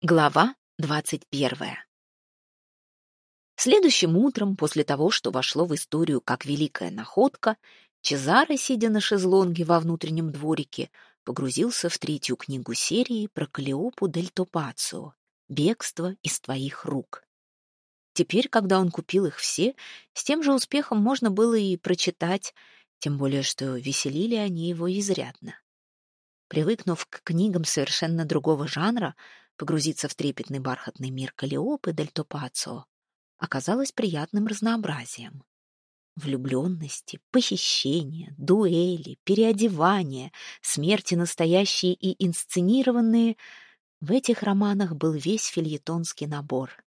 Глава двадцать первая. Следующим утром, после того, что вошло в историю как великая находка, Чезаро, сидя на шезлонге во внутреннем дворике, погрузился в третью книгу серии про Калиопу дель Топацио «Бегство из твоих рук». Теперь, когда он купил их все, с тем же успехом можно было и прочитать, тем более что веселили они его изрядно. Привыкнув к книгам совершенно другого жанра, Погрузиться в трепетный бархатный мир Калиопы дель Топацио оказалось приятным разнообразием. Влюбленности, похищения, дуэли, переодевания, смерти настоящие и инсценированные — в этих романах был весь фильетонский набор.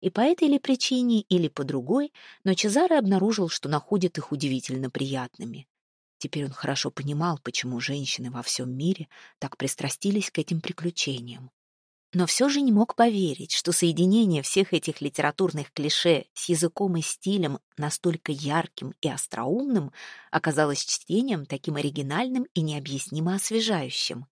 И по этой ли причине, или по другой, но Чезаре обнаружил, что находит их удивительно приятными. Теперь он хорошо понимал, почему женщины во всем мире так пристрастились к этим приключениям но все же не мог поверить, что соединение всех этих литературных клише с языком и стилем настолько ярким и остроумным оказалось чтением таким оригинальным и необъяснимо освежающим.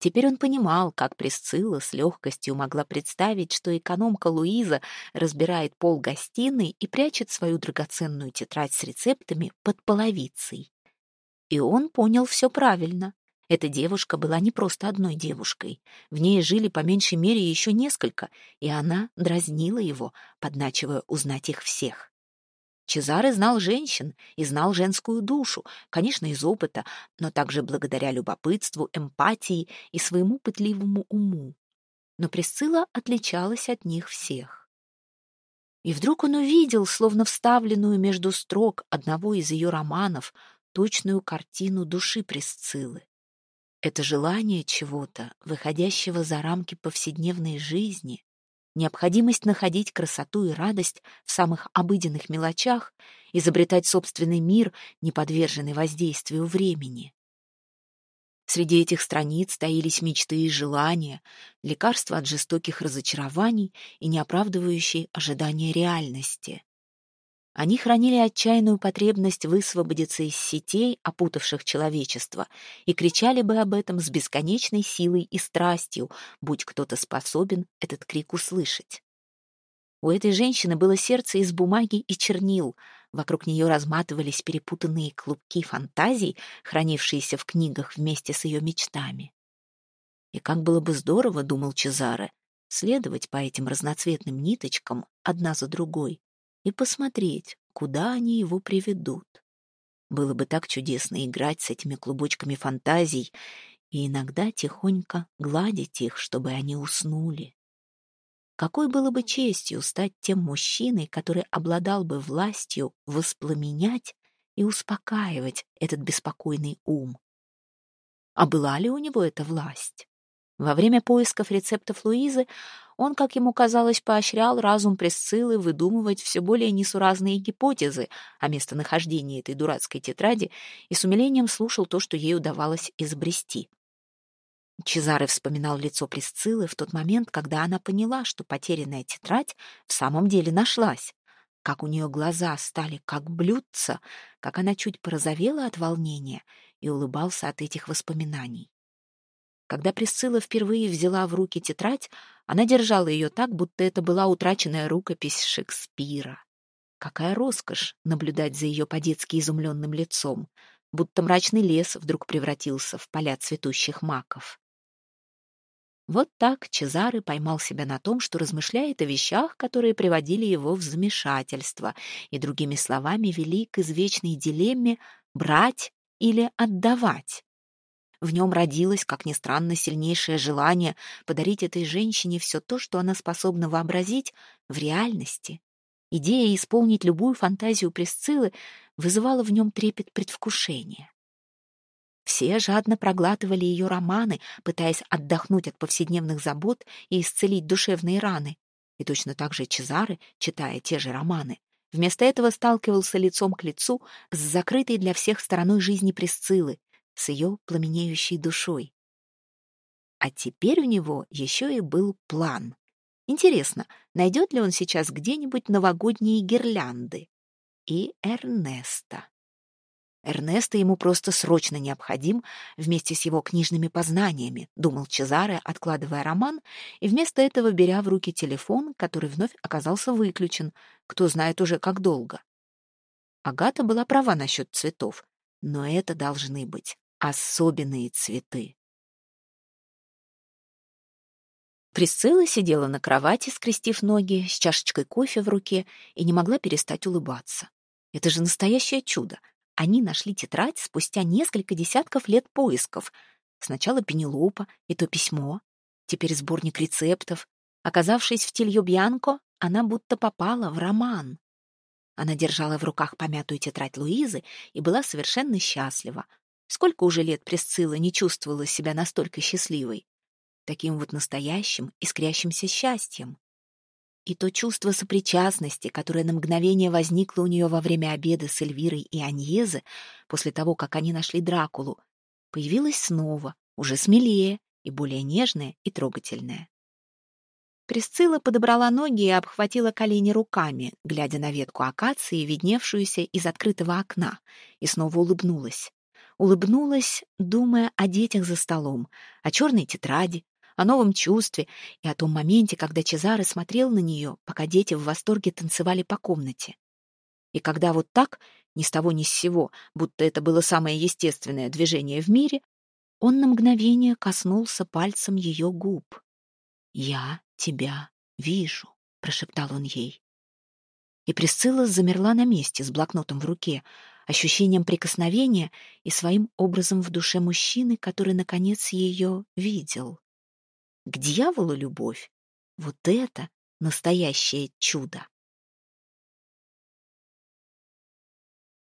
Теперь он понимал, как Присцилла с легкостью могла представить, что экономка Луиза разбирает пол гостиной и прячет свою драгоценную тетрадь с рецептами под половицей. И он понял все правильно. Эта девушка была не просто одной девушкой. В ней жили по меньшей мере еще несколько, и она дразнила его, подначивая узнать их всех. Чезаре знал женщин и знал женскую душу, конечно, из опыта, но также благодаря любопытству, эмпатии и своему пытливому уму. Но Присцилла отличалась от них всех. И вдруг он увидел, словно вставленную между строк одного из ее романов, точную картину души Присциллы. Это желание чего-то, выходящего за рамки повседневной жизни, необходимость находить красоту и радость в самых обыденных мелочах, изобретать собственный мир, не подверженный воздействию времени. Среди этих страниц таились мечты и желания, лекарства от жестоких разочарований и неоправдывающие ожидания реальности. Они хранили отчаянную потребность высвободиться из сетей, опутавших человечество, и кричали бы об этом с бесконечной силой и страстью, будь кто-то способен этот крик услышать. У этой женщины было сердце из бумаги и чернил, вокруг нее разматывались перепутанные клубки фантазий, хранившиеся в книгах вместе с ее мечтами. И как было бы здорово, думал Чезаре, следовать по этим разноцветным ниточкам одна за другой, и посмотреть, куда они его приведут. Было бы так чудесно играть с этими клубочками фантазий и иногда тихонько гладить их, чтобы они уснули. Какой было бы честью стать тем мужчиной, который обладал бы властью воспламенять и успокаивать этот беспокойный ум? А была ли у него эта власть? Во время поисков рецептов Луизы он, как ему казалось, поощрял разум Пресциллы выдумывать все более несуразные гипотезы о местонахождении этой дурацкой тетради и с умилением слушал то, что ей удавалось изобрести. Чезаре вспоминал лицо Пресциллы в тот момент, когда она поняла, что потерянная тетрадь в самом деле нашлась. Как у нее глаза стали как блюдца, как она чуть порозовела от волнения и улыбался от этих воспоминаний. Когда Присцилла впервые взяла в руки тетрадь, она держала ее так, будто это была утраченная рукопись Шекспира. Какая роскошь наблюдать за ее по-детски изумленным лицом, будто мрачный лес вдруг превратился в поля цветущих маков. Вот так Чезары поймал себя на том, что размышляет о вещах, которые приводили его в замешательство, и, другими словами, вели к извечной дилемме «брать или отдавать». В нем родилось, как ни странно, сильнейшее желание подарить этой женщине все то, что она способна вообразить в реальности. Идея исполнить любую фантазию Пресциллы вызывала в нем трепет предвкушения. Все жадно проглатывали ее романы, пытаясь отдохнуть от повседневных забот и исцелить душевные раны. И точно так же Чезары, читая те же романы, вместо этого сталкивался лицом к лицу с закрытой для всех стороной жизни Пресциллы, с ее пламенеющей душой. А теперь у него еще и был план. Интересно, найдет ли он сейчас где-нибудь новогодние гирлянды? И Эрнеста. Эрнесто ему просто срочно необходим вместе с его книжными познаниями, думал Чезаре, откладывая роман, и вместо этого беря в руки телефон, который вновь оказался выключен, кто знает уже как долго. Агата была права насчет цветов, но это должны быть особенные цветы. Присцилла сидела на кровати, скрестив ноги, с чашечкой кофе в руке и не могла перестать улыбаться. Это же настоящее чудо. Они нашли тетрадь спустя несколько десятков лет поисков. Сначала Пенелопа и то письмо, теперь сборник рецептов. Оказавшись в Тильо-Бьянко, она будто попала в роман. Она держала в руках помятую тетрадь Луизы и была совершенно счастлива. Сколько уже лет Присцилла не чувствовала себя настолько счастливой? Таким вот настоящим, искрящимся счастьем. И то чувство сопричастности, которое на мгновение возникло у нее во время обеда с Эльвирой и Аньезе, после того, как они нашли Дракулу, появилось снова, уже смелее и более нежное и трогательное. Присцилла подобрала ноги и обхватила колени руками, глядя на ветку акации, видневшуюся из открытого окна, и снова улыбнулась. Улыбнулась, думая о детях за столом, о черной тетради, о новом чувстве и о том моменте, когда Чезаре смотрел на нее, пока дети в восторге танцевали по комнате. И когда вот так, ни с того ни с сего, будто это было самое естественное движение в мире, он на мгновение коснулся пальцем ее губ. «Я тебя вижу», — прошептал он ей. И Присцилла замерла на месте с блокнотом в руке, ощущением прикосновения и своим образом в душе мужчины, который, наконец, ее видел. К дьяволу любовь — вот это настоящее чудо.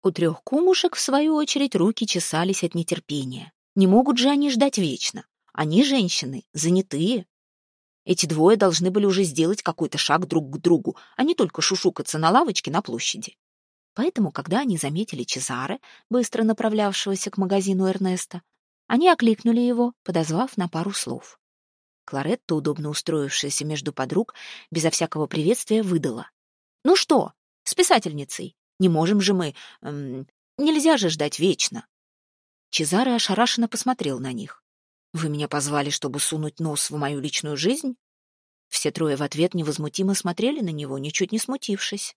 У трех кумушек, в свою очередь, руки чесались от нетерпения. Не могут же они ждать вечно. Они, женщины, занятые, эти двое должны были уже сделать какой-то шаг друг к другу, а не только шушукаться на лавочке на площади. Поэтому, когда они заметили Чезаре, быстро направлявшегося к магазину Эрнеста, они окликнули его, подозвав на пару слов. Кларетта, удобно устроившаяся между подруг, безо всякого приветствия выдала. «Ну что, с писательницей? Не можем же мы... Эм, нельзя же ждать вечно!» Чезаре ошарашенно посмотрел на них. Вы меня позвали, чтобы сунуть нос в мою личную жизнь? Все трое в ответ невозмутимо смотрели на него, ничуть не смутившись.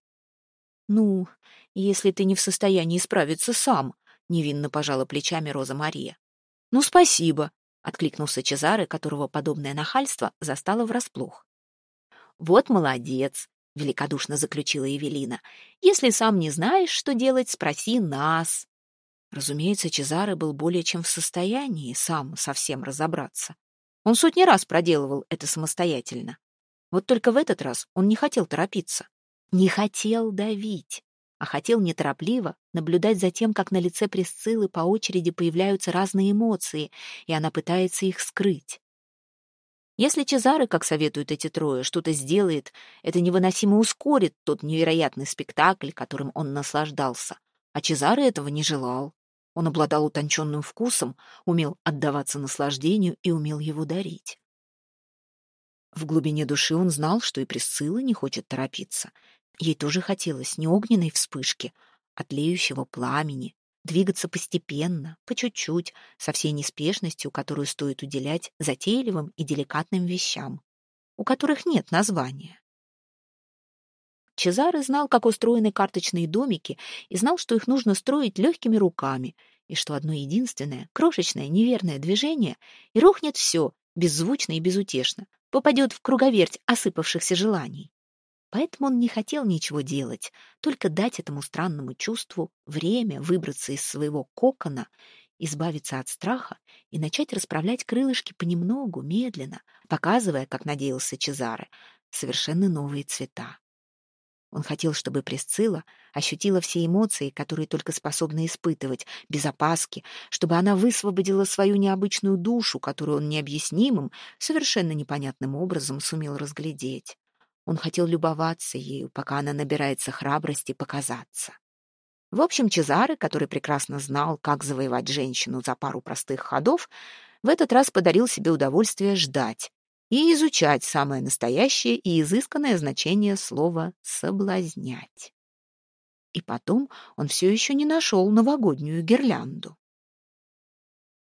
«Ну, если ты не в состоянии справиться сам», — невинно пожала плечами Роза Мария. «Ну, спасибо», — откликнулся Чезаре, которого подобное нахальство застало врасплох. «Вот молодец», — великодушно заключила Евелина. «Если сам не знаешь, что делать, спроси нас». Разумеется, Чезаре был более чем в состоянии сам совсем разобраться. Он сотни раз проделывал это самостоятельно. Вот только в этот раз он не хотел торопиться. Не хотел давить, а хотел неторопливо наблюдать за тем, как на лице Пресциллы по очереди появляются разные эмоции, и она пытается их скрыть. Если Чезаре, как советуют эти трое, что-то сделает, это невыносимо ускорит тот невероятный спектакль, которым он наслаждался. А Чезаре этого не желал. Он обладал утонченным вкусом, умел отдаваться наслаждению и умел его дарить. В глубине души он знал, что и Присцилла не хочет торопиться. Ей тоже хотелось не огненной вспышки, а тлеющего пламени, двигаться постепенно, по чуть-чуть, со всей неспешностью, которую стоит уделять затейливым и деликатным вещам, у которых нет названия. Чезаре знал, как устроены карточные домики, и знал, что их нужно строить легкими руками, и что одно единственное, крошечное, неверное движение, и рухнет все, беззвучно и безутешно, попадет в круговерть осыпавшихся желаний. Поэтому он не хотел ничего делать, только дать этому странному чувству время выбраться из своего кокона, избавиться от страха и начать расправлять крылышки понемногу, медленно, показывая, как надеялся Чезаре, совершенно новые цвета. Он хотел, чтобы Пресцилла ощутила все эмоции, которые только способны испытывать, без опаски, чтобы она высвободила свою необычную душу, которую он необъяснимым, совершенно непонятным образом сумел разглядеть. Он хотел любоваться ею, пока она набирается храбрости показаться. В общем, Чезаре, который прекрасно знал, как завоевать женщину за пару простых ходов, в этот раз подарил себе удовольствие ждать, и изучать самое настоящее и изысканное значение слова «соблазнять». И потом он все еще не нашел новогоднюю гирлянду.